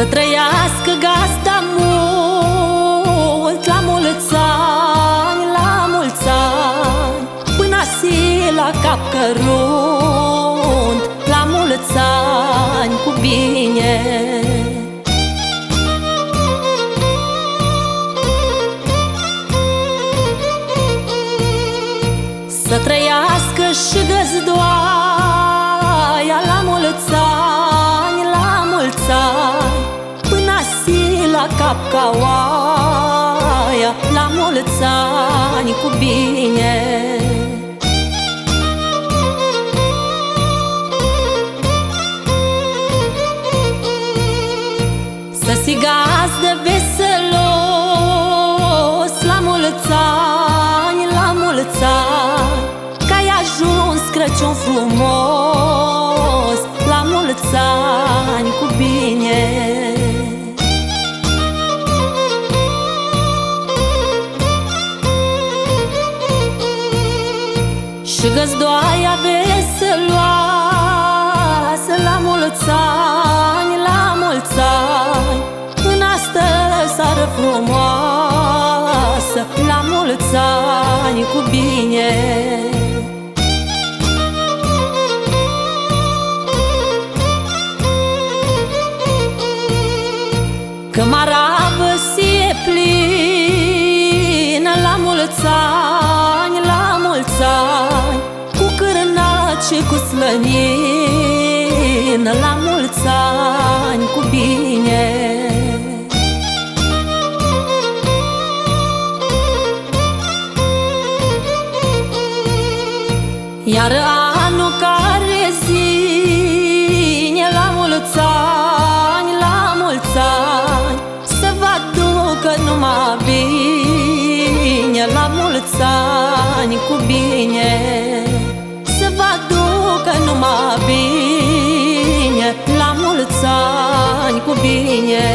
Să trăiască gazda mult La mulți ani, la mulți ani. Până si la cap cărunt La mulți ani cu bine. Să trăiască și găzdoaia ca oaia La mulți ani cu bine. Să si gazdă veselos La mulți ani, la mulți ani Că ai ajuns Crăciun frumos La mulți ani Și găzdoaia veseloasă La mulți ani, la mulți ani. În astă seară frumoasă La mulți ani cu bine. Că maravă e plină La mulți ani, cârnace, cu slănină La mulți ani cu bine. Iar anul care zine La mulți ani, la mulți ani Să vă aducă numai bine La mulți ani cu bine viña